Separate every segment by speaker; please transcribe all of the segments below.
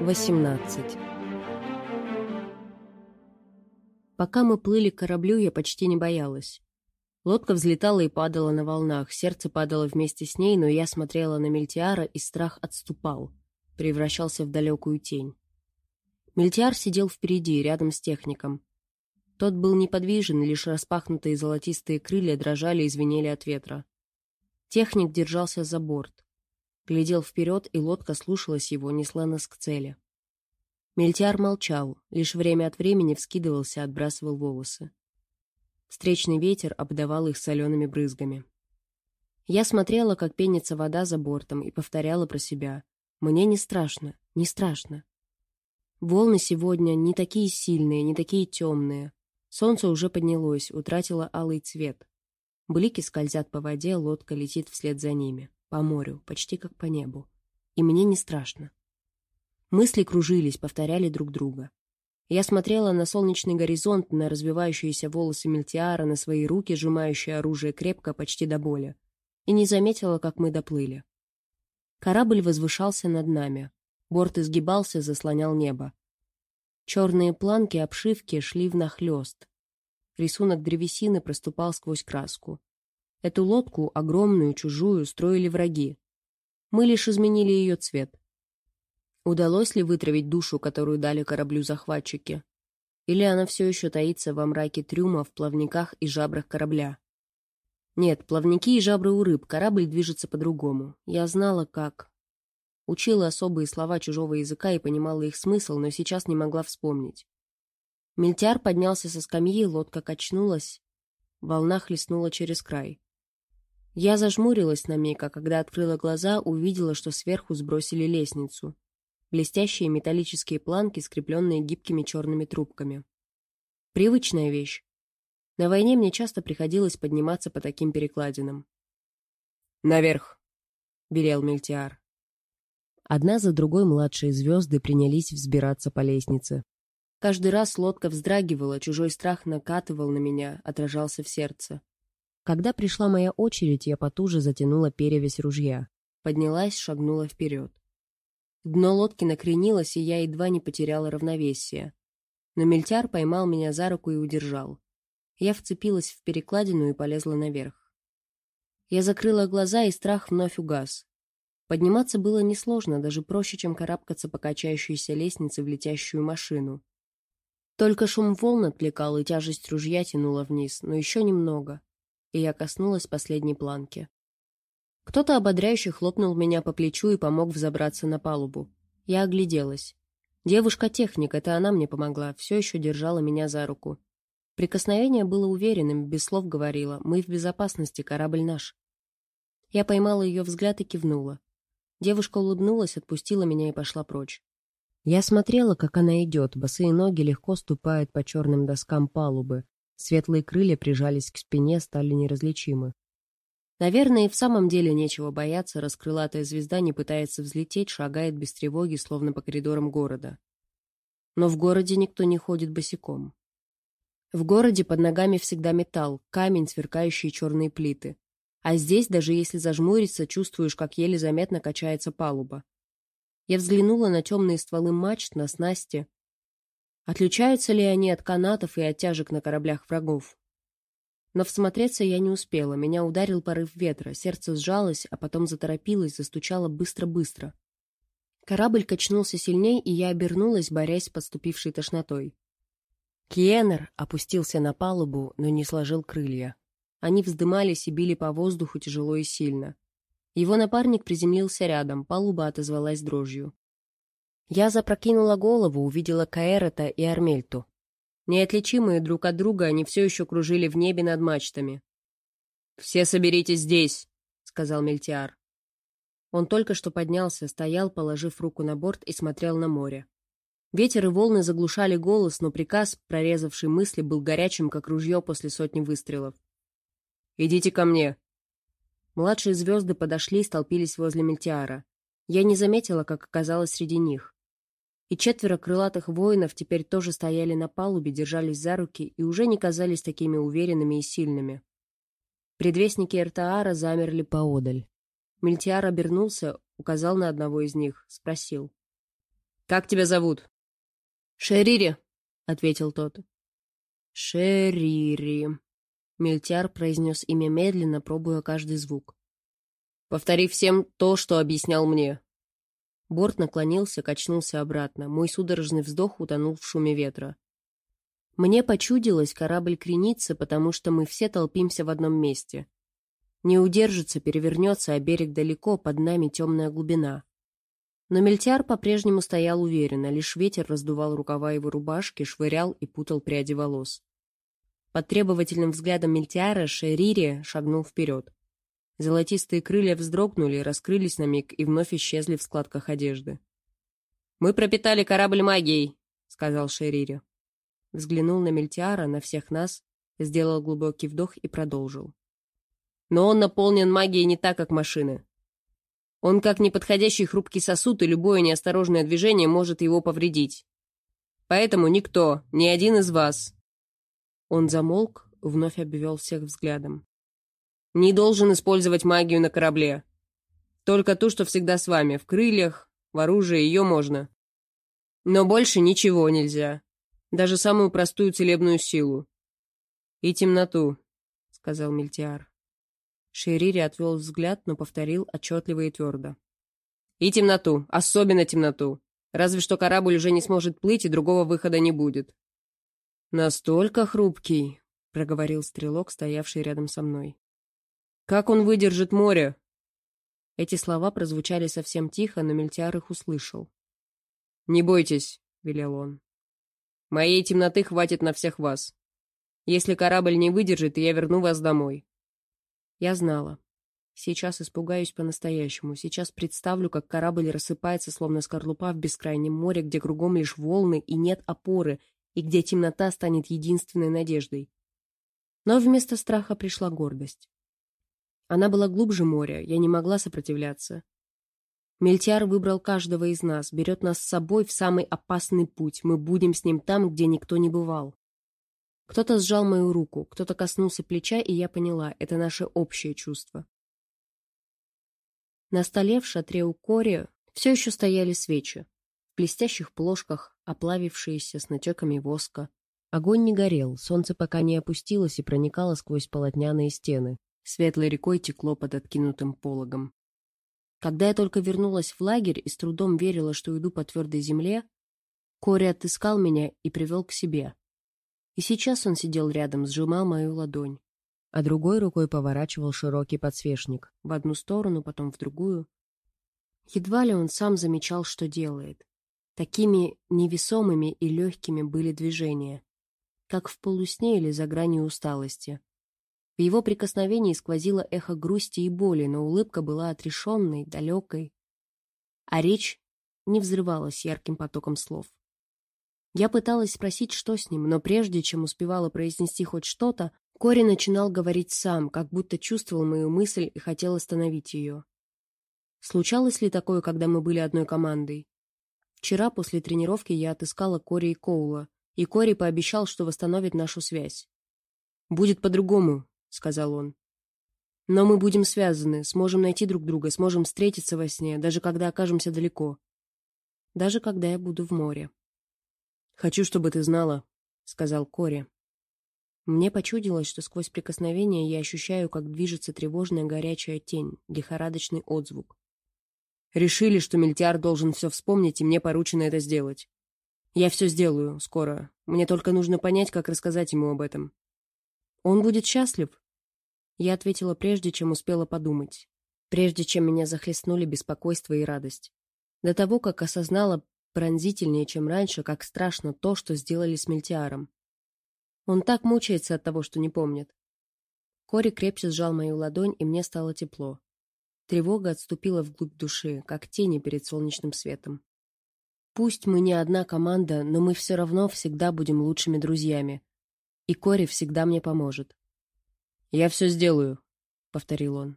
Speaker 1: 18 Пока мы плыли к кораблю, я почти не боялась. Лодка взлетала и падала на волнах, сердце падало вместе с ней, но я смотрела на Мельтиара, и страх отступал, превращался в далекую тень. Мельтиар сидел впереди, рядом с техником. Тот был неподвижен, лишь распахнутые золотистые крылья дрожали и звенели от ветра. Техник держался за борт. Глядел вперед, и лодка слушалась его, несла нас к цели. Мельтиар молчал, лишь время от времени вскидывался, отбрасывал волосы. Встречный ветер обдавал их солеными брызгами. Я смотрела, как пенится вода за бортом, и повторяла про себя. «Мне не страшно, не страшно». Волны сегодня не такие сильные, не такие темные. Солнце уже поднялось, утратило алый цвет. Блики скользят по воде, лодка летит вслед за ними по морю, почти как по небу. И мне не страшно. Мысли кружились, повторяли друг друга. Я смотрела на солнечный горизонт, на развивающиеся волосы Мельтиара, на свои руки, сжимающие оружие крепко, почти до боли, и не заметила, как мы доплыли. Корабль возвышался над нами. Борт изгибался, заслонял небо. Черные планки обшивки шли внахлёст. Рисунок древесины проступал сквозь краску. Эту лодку, огромную, чужую, строили враги. Мы лишь изменили ее цвет. Удалось ли вытравить душу, которую дали кораблю захватчики? Или она все еще таится во мраке трюма, в плавниках и жабрах корабля? Нет, плавники и жабры у рыб, корабль движется по-другому. Я знала, как. Учила особые слова чужого языка и понимала их смысл, но сейчас не могла вспомнить. Мельтяр поднялся со скамьи, лодка качнулась, волна хлестнула через край. Я зажмурилась на миг, а когда открыла глаза, увидела, что сверху сбросили лестницу. Блестящие металлические планки, скрепленные гибкими черными трубками. Привычная вещь. На войне мне часто приходилось подниматься по таким перекладинам.
Speaker 2: «Наверх!» — велел Мельтиар.
Speaker 1: Одна за другой младшие звезды принялись взбираться по лестнице. Каждый раз лодка вздрагивала, чужой страх накатывал на меня, отражался в сердце. Когда пришла моя очередь, я потуже затянула перевязь ружья. Поднялась, шагнула вперед. Дно лодки накренилось, и я едва не потеряла равновесие. Но мельтяр поймал меня за руку и удержал. Я вцепилась в перекладину и полезла наверх. Я закрыла глаза, и страх вновь угас. Подниматься было несложно, даже проще, чем карабкаться по качающейся лестнице в летящую машину. Только шум волн отвлекал, и тяжесть ружья тянула вниз, но еще немного и я коснулась последней планки. Кто-то ободряюще хлопнул меня по плечу и помог взобраться на палубу. Я огляделась. Девушка-техник, это она мне помогла, все еще держала меня за руку. Прикосновение было уверенным, без слов говорила, мы в безопасности, корабль наш. Я поймала ее взгляд и кивнула. Девушка улыбнулась, отпустила меня и пошла прочь. Я смотрела, как она идет, босые ноги легко ступают по черным доскам палубы, Светлые крылья прижались к спине, стали неразличимы. Наверное, и в самом деле нечего бояться, раскрылатая звезда не пытается взлететь, шагает без тревоги, словно по коридорам города. Но в городе никто не ходит босиком. В городе под ногами всегда металл, камень, сверкающие черные плиты. А здесь, даже если зажмуриться, чувствуешь, как еле заметно качается палуба. Я взглянула на темные стволы мачт, на снасти, Отличаются ли они от канатов и оттяжек на кораблях врагов? Но всмотреться я не успела, меня ударил порыв ветра, сердце сжалось, а потом заторопилось, застучало быстро-быстро. Корабль качнулся сильней, и я обернулась, борясь с подступившей тошнотой. Киенер опустился на палубу, но не сложил крылья. Они вздымались и били по воздуху тяжело и сильно. Его напарник приземлился рядом, палуба отозвалась дрожью. Я запрокинула голову, увидела Каэрета и Армельту. Неотличимые друг от друга, они все еще кружили в небе над мачтами. «Все соберитесь здесь», — сказал Мельтиар. Он только что поднялся, стоял, положив руку на борт и смотрел на море. Ветер и волны заглушали голос, но приказ, прорезавший мысли, был горячим, как ружье после сотни выстрелов. «Идите ко мне!» Младшие звезды подошли и столпились возле Мельтиара. Я не заметила, как оказалась среди них и четверо крылатых воинов теперь тоже стояли на палубе, держались за руки и уже не казались такими уверенными и сильными. Предвестники Эртаара замерли поодаль. Мельтиар обернулся, указал на одного из них, спросил.
Speaker 2: «Как тебя зовут?»
Speaker 1: «Шерири», — ответил тот. «Шерири», — Мельтяр произнес имя медленно, пробуя каждый звук.
Speaker 2: «Повтори всем то, что объяснял мне».
Speaker 1: Борт наклонился, качнулся обратно. Мой судорожный вздох утонул в шуме ветра. Мне почудилось, корабль кренится, потому что мы все толпимся в одном месте. Не удержится, перевернется, а берег далеко, под нами темная глубина. Но Мельтяр по-прежнему стоял уверенно, лишь ветер раздувал рукава его рубашки, швырял и путал пряди волос. Под требовательным взглядом Мельтиара Шерири шагнул вперед. Золотистые крылья вздрогнули, раскрылись на миг и вновь исчезли в складках одежды.
Speaker 2: «Мы пропитали корабль магией», — сказал Шерири.
Speaker 1: Взглянул на Мельтиара, на всех нас, сделал глубокий вдох и продолжил.
Speaker 2: «Но он наполнен магией не так, как машины. Он как неподходящий хрупкий сосуд, и любое неосторожное движение может его повредить. Поэтому никто, ни один из вас...»
Speaker 1: Он замолк, вновь обвел всех взглядом
Speaker 2: не должен использовать магию на корабле. Только ту, что всегда с вами, в крыльях, в оружии, ее можно. Но больше ничего нельзя. Даже самую простую целебную силу. И темноту, — сказал Мильтиар.
Speaker 1: Шерири отвел взгляд, но повторил отчетливо и твердо.
Speaker 2: И темноту, особенно темноту. Разве что корабль уже не сможет плыть, и другого выхода не будет.
Speaker 1: «Настолько хрупкий», — проговорил стрелок, стоявший рядом со мной.
Speaker 2: Как он выдержит море?»
Speaker 1: Эти слова прозвучали совсем тихо, но Мельтиар их услышал.
Speaker 2: «Не бойтесь», — велел он. «Моей темноты хватит на всех вас. Если корабль не выдержит, я верну вас домой».
Speaker 1: Я знала. Сейчас испугаюсь по-настоящему. Сейчас представлю, как корабль рассыпается, словно скорлупа в бескрайнем море, где кругом лишь волны и нет опоры, и где темнота станет единственной надеждой. Но вместо страха пришла гордость. Она была глубже моря, я не могла сопротивляться. Мельтиар выбрал каждого из нас, берет нас с собой в самый опасный путь. Мы будем с ним там, где никто не бывал. Кто-то сжал мою руку, кто-то коснулся плеча, и я поняла, это наше общее чувство. На столе в шатре у Кори все еще стояли свечи. В блестящих плошках, оплавившиеся с натеками воска. Огонь не горел, солнце пока не опустилось и проникало сквозь полотняные стены светлой рекой текло под откинутым пологом. Когда я только вернулась в лагерь и с трудом верила, что иду по твердой земле, Кори отыскал меня и привел к себе. И сейчас он сидел рядом, сжимал мою ладонь, а другой рукой поворачивал широкий подсвечник, в одну сторону, потом в другую. Едва ли он сам замечал, что делает. Такими невесомыми и легкими были движения, как в полусне или за гранью усталости. В его прикосновении сквозило эхо грусти и боли, но улыбка была отрешенной, далекой. А речь не взрывалась ярким потоком слов. Я пыталась спросить, что с ним, но прежде чем успевала произнести хоть что-то, Кори начинал говорить сам, как будто чувствовал мою мысль и хотел остановить ее. Случалось ли такое, когда мы были одной командой? Вчера после тренировки я отыскала Кори и Коула, и Кори пообещал, что восстановит нашу связь. «Будет по-другому», — сказал он. «Но мы будем связаны, сможем найти друг друга, сможем встретиться во сне, даже когда окажемся далеко. Даже когда я буду в море». «Хочу, чтобы ты знала», — сказал Кори. Мне почудилось, что сквозь прикосновение я ощущаю, как движется тревожная горячая тень, лихорадочный отзвук. Решили, что Мельтиар должен все вспомнить, и мне поручено это сделать. Я все сделаю, скоро. Мне только нужно понять, как рассказать ему об этом. Он будет счастлив? Я ответила прежде, чем успела подумать. Прежде чем меня захлестнули беспокойство и радость. До того, как осознала пронзительнее, чем раньше, как страшно то, что сделали с Мельтиаром. Он так мучается от того, что не помнит. Кори крепче сжал мою ладонь, и мне стало тепло. Тревога отступила вглубь души, как тени перед солнечным светом. Пусть мы не одна команда, но мы все равно всегда будем лучшими друзьями, и Кори всегда мне поможет. «Я все сделаю», — повторил он.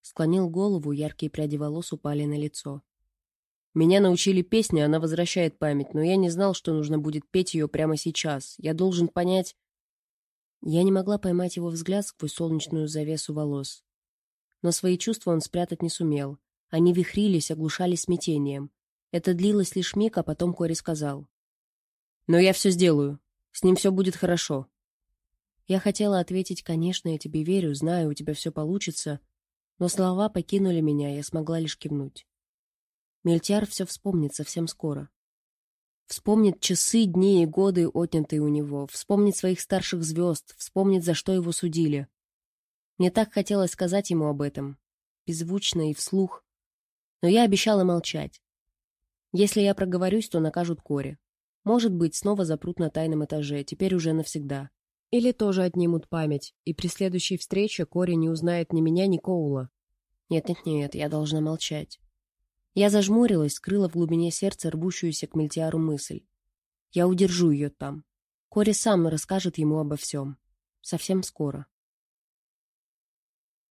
Speaker 1: Склонил голову, яркие пряди волос упали на лицо. «Меня научили песне, она возвращает память, но я не знал, что нужно будет петь ее прямо сейчас. Я должен понять...» Я не могла поймать его взгляд сквозь солнечную завесу волос. Но свои чувства он спрятать не сумел. Они вихрились, оглушали смятением. Это длилось лишь миг, а потом Кори сказал. «Но я все сделаю. С ним все будет хорошо». Я хотела ответить, конечно, я тебе верю, знаю, у тебя все получится, но слова покинули меня, я смогла лишь кивнуть. Мельтяр все вспомнит совсем скоро. Вспомнит часы, дни и годы, отнятые у него, вспомнит своих старших звезд, вспомнит, за что его судили. Мне так хотелось сказать ему об этом, беззвучно и вслух, но я обещала молчать. Если я проговорюсь, то накажут Кори. Может быть, снова запрут на тайном этаже, теперь уже навсегда. Или тоже отнимут память, и при следующей встрече Кори не узнает ни меня, ни Коула. Нет-нет-нет, я должна молчать. Я зажмурилась, скрыла в глубине сердца рвущуюся к Мельтиару мысль. Я удержу ее там. Кори сам расскажет ему обо всем. Совсем скоро.